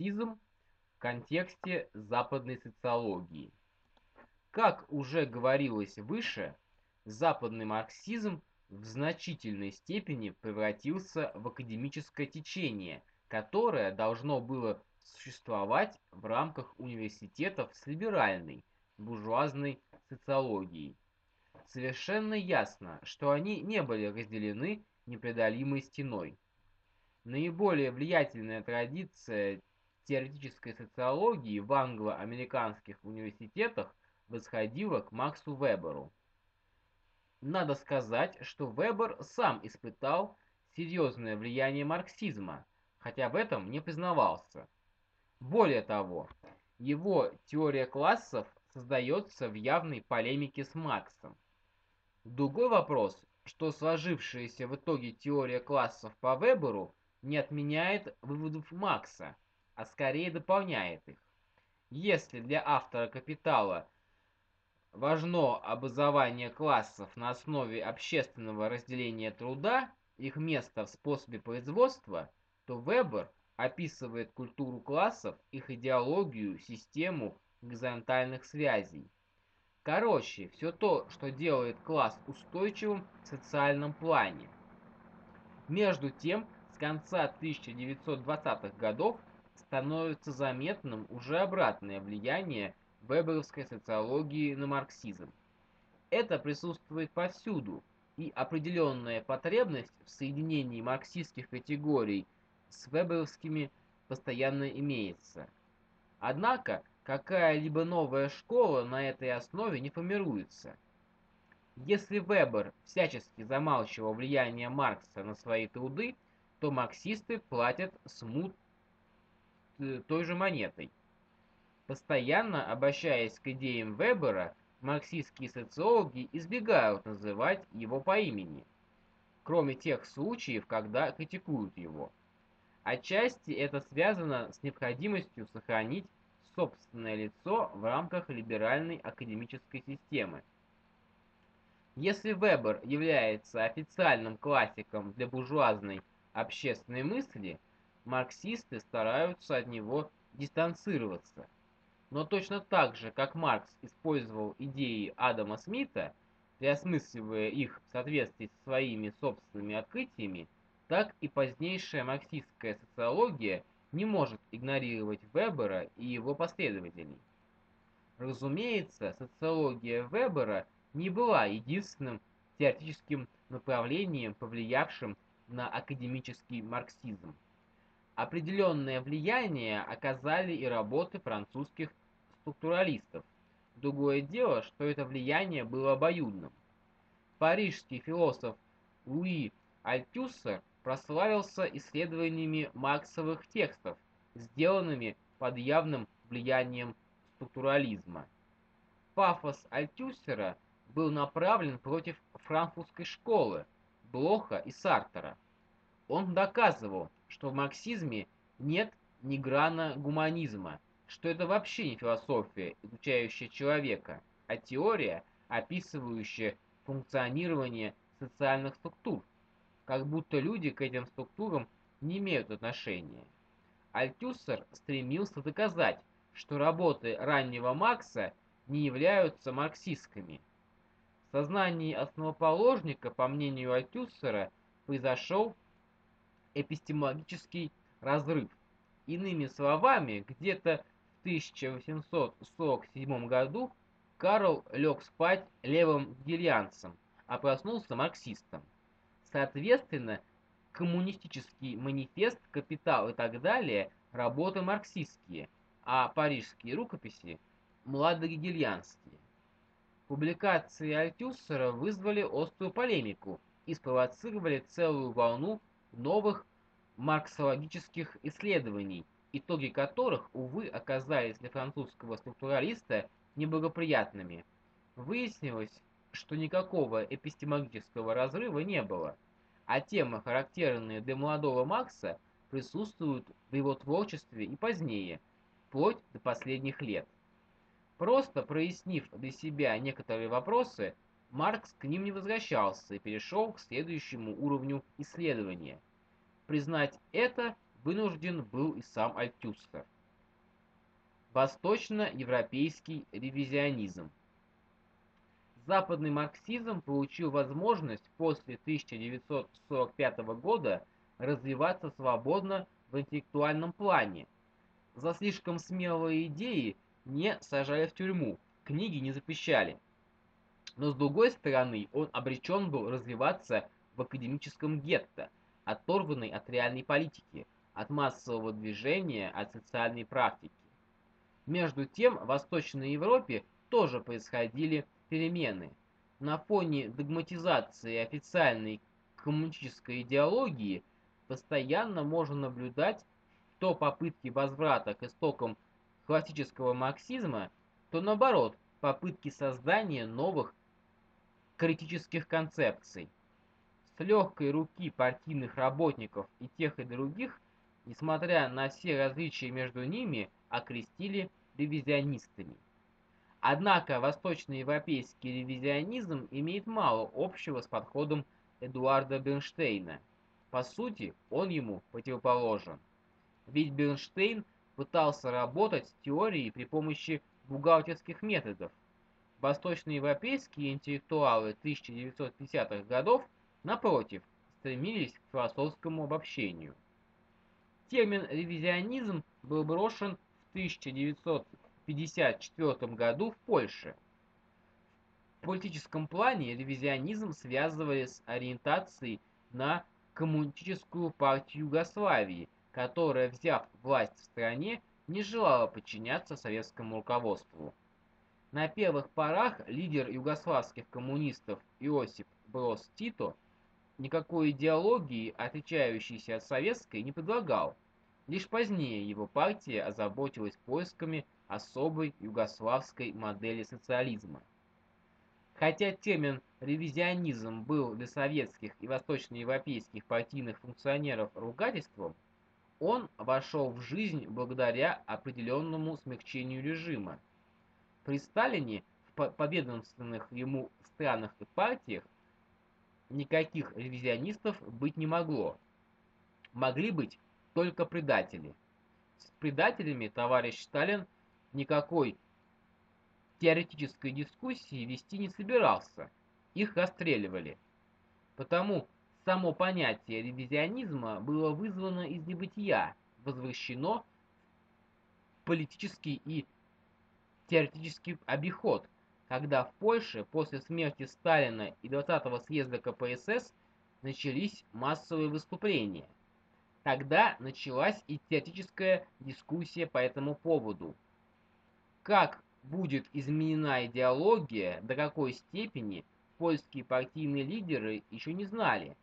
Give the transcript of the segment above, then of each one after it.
марксизм в контексте западной социологии. Как уже говорилось выше, западный марксизм в значительной степени превратился в академическое течение, которое должно было существовать в рамках университетов с либеральной, буржуазной социологией. Совершенно ясно, что они не были разделены непреодолимой стеной. Наиболее влиятельная традиция теоретической социологии в англо-американских университетах восходила к Максу Веберу. Надо сказать, что Вебер сам испытал серьезное влияние марксизма, хотя в этом не признавался. Более того, его теория классов создается в явной полемике с Марксом. Другой вопрос, что сложившаяся в итоге теория классов по Веберу не отменяет выводов Макса, а скорее дополняет их. Если для автора «Капитала» важно образование классов на основе общественного разделения труда, их место в способе производства, то Вебер описывает культуру классов, их идеологию, систему горизонтальных связей. Короче, все то, что делает класс устойчивым в социальном плане. Между тем, с конца 1920-х годов становится заметным уже обратное влияние веберовской социологии на марксизм. Это присутствует повсюду, и определенная потребность в соединении марксистских категорий с веберовскими постоянно имеется. Однако, какая-либо новая школа на этой основе не формируется. Если Вебер всячески замалчивал влияние Маркса на свои труды, то марксисты платят смут той же монетой. Постоянно обращаясь к идеям Вебера, марксистские социологи избегают называть его по имени, кроме тех случаев, когда критикуют его. Отчасти это связано с необходимостью сохранить собственное лицо в рамках либеральной академической системы. Если Вебер является официальным классиком для буржуазной общественной мысли, марксисты стараются от него дистанцироваться. Но точно так же, как Маркс использовал идеи Адама Смита, переосмысливая их в соответствии со своими собственными открытиями, так и позднейшая марксистская социология не может игнорировать Вебера и его последователей. Разумеется, социология Вебера не была единственным теоретическим направлением, повлиявшим на академический марксизм. Определенное влияние оказали и работы французских структуралистов. Другое дело, что это влияние было обоюдным. Парижский философ Луи Альтюссер прославился исследованиями марксовых текстов, сделанными под явным влиянием структурализма. Пафос Альтюсера был направлен против франкфуртской школы, Блоха и Сартера. Он доказывал, что в марксизме нет ни грана гуманизма, что это вообще не философия, изучающая человека, а теория, описывающая функционирование социальных структур, как будто люди к этим структурам не имеют отношения. Альтюссер стремился доказать, что работы раннего Маркса не являются марксистскими. В сознании основоположника, по мнению Альтюссера, произошел эпистемологический разрыв. Иными словами, где-то в 1847 году Карл лег спать левым гильянцем, а проснулся марксистом. Соответственно, коммунистический манифест, капитал и так далее – работы марксистские, а парижские рукописи – младогегельянские. Публикации Альтюссера вызвали острую полемику и спровоцировали целую волну новых марксологических исследований, итоги которых, увы, оказались для французского структуралиста неблагоприятными. Выяснилось, что никакого эпистемологического разрыва не было, а темы, характерные для молодого Маркса, присутствуют в его творчестве и позднее, вплоть до последних лет. Просто прояснив для себя некоторые вопросы, Маркс к ним не возвращался и перешел к следующему уровню исследования. Признать это вынужден был и сам Альтюстер. Восточноевропейский ревизионизм Западный марксизм получил возможность после 1945 года развиваться свободно в интеллектуальном плане. За слишком смелые идеи не сажали в тюрьму, книги не запрещали. Но с другой стороны, он обречен был развиваться в академическом гетто, оторванный от реальной политики, от массового движения, от социальной практики. Между тем, в Восточной Европе тоже происходили перемены. На фоне догматизации официальной коммунистической идеологии постоянно можно наблюдать то попытки возврата к истокам классического марксизма, то наоборот, попытки создания новых критических концепций. Легкой руки партийных работников и тех и других, несмотря на все различия между ними, окрестили ревизионистами. Однако восточноевропейский ревизионизм имеет мало общего с подходом Эдуарда Бернштейна. По сути, он ему противоположен. Ведь Бернштейн пытался работать с теорией при помощи бухгалтерских методов. Восточноевропейские интеллектуалы 1950-х годов, напротив, стремились к философскому обобщению. Термин «ревизионизм» был брошен в 1950 1954 году в Польше. В политическом плане ревизионизм связывали с ориентацией на коммунистическую партию Югославии, которая, взяв власть в стране, не желала подчиняться советскому руководству. На первых порах лидер югославских коммунистов Иосип Брос Тито никакой идеологии, отличающейся от советской, не предлагал. Лишь позднее его партия озаботилась поисками особой югославской модели социализма. Хотя термин «ревизионизм» был для советских и восточноевропейских партийных функционеров ругательством, он вошел в жизнь благодаря определенному смягчению режима. При Сталине в победонственных ему странах и партиях никаких ревизионистов быть не могло. Могли быть только предатели. С предателями товарищ Сталин – никакой теоретической дискуссии вести не собирался, их расстреливали. Потому само понятие ревизионизма было вызвано из небытия, возвращено в политический и теоретический обиход, когда в Польше после смерти Сталина и 20-го съезда КПСС начались массовые выступления. Тогда началась и теоретическая дискуссия по этому поводу – как будет изменена идеология, до какой степени польские партийные лидеры еще не знали,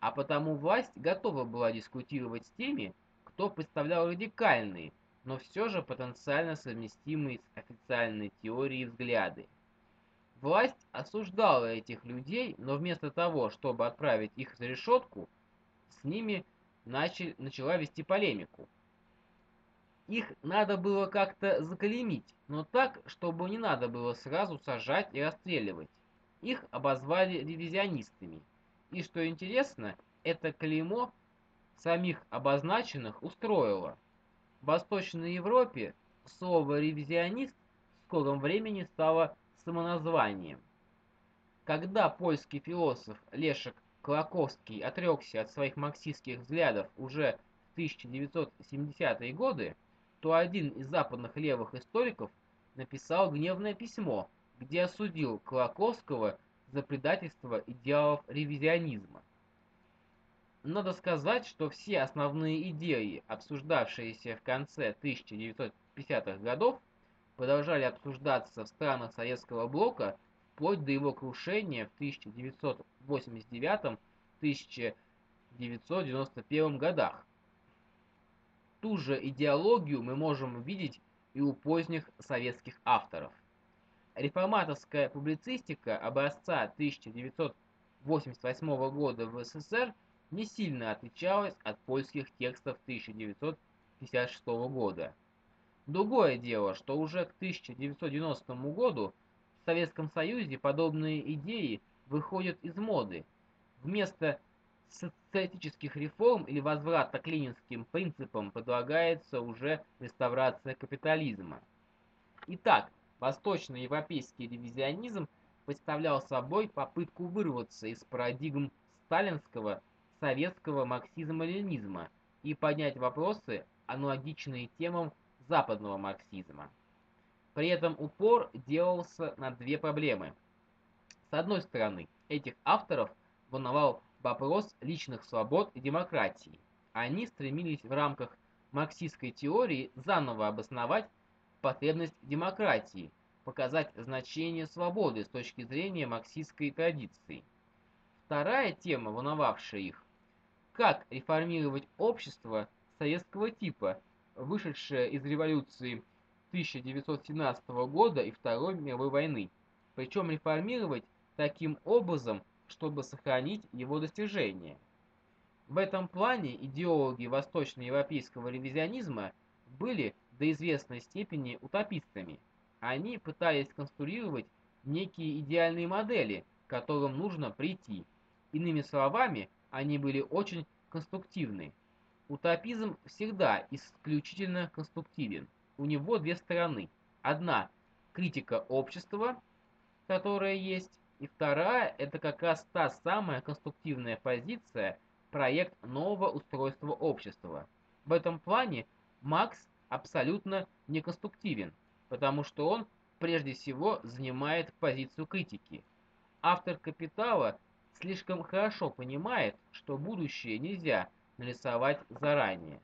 а потому власть готова была дискутировать с теми, кто представлял радикальные, но все же потенциально совместимые с официальной теорией взгляды. Власть осуждала этих людей, но вместо того, чтобы отправить их за решетку, с ними начали, начала вести полемику. Их надо было как-то заклеймить, но так, чтобы не надо было сразу сажать и расстреливать. Их обозвали ревизионистами. И что интересно, это клеймо самих обозначенных устроило. В Восточной Европе слово «ревизионист» в скором времени стало самоназванием. Когда польский философ Лешек Клаковский отрекся от своих марксистских взглядов уже в 1970-е годы, то один из западных левых историков написал гневное письмо, где осудил Колоковского за предательство идеалов ревизионизма. Надо сказать, что все основные идеи, обсуждавшиеся в конце 1950-х годов, продолжали обсуждаться в странах Советского Блока вплоть до его крушения в 1989-1991 годах. Ту же идеологию мы можем видеть и у поздних советских авторов. Реформаторская публицистика образца 1988 года в СССР не сильно отличалась от польских текстов 1956 года. Другое дело, что уже к 1990 году в Советском Союзе подобные идеи выходят из моды. Вместо социалистических реформ или возврата к ленинским принципам предлагается уже реставрация капитализма. Итак, восточноевропейский ревизионизм представлял собой попытку вырваться из парадигм сталинского советского марксизма-ленинизма и поднять вопросы, аналогичные темам западного марксизма. При этом упор делался на две проблемы. С одной стороны, этих авторов волновал вопрос личных свобод и демократии. Они стремились в рамках марксистской теории заново обосновать потребность демократии, показать значение свободы с точки зрения марксистской традиции. Вторая тема, волновавшая их, как реформировать общество советского типа, вышедшее из революции 1917 года и Второй мировой войны, причем реформировать таким образом, чтобы сохранить его достижения. В этом плане идеологи восточноевропейского ревизионизма были до известной степени утопистами. Они пытались конструировать некие идеальные модели, к которым нужно прийти. Иными словами, они были очень конструктивны. Утопизм всегда исключительно конструктивен. У него две стороны. Одна – критика общества, которая есть, и вторая – это как раз та самая конструктивная позиция, проект нового устройства общества. В этом плане Макс абсолютно неконструктивен, потому что он прежде всего занимает позицию критики. Автор «Капитала» слишком хорошо понимает, что будущее нельзя нарисовать заранее.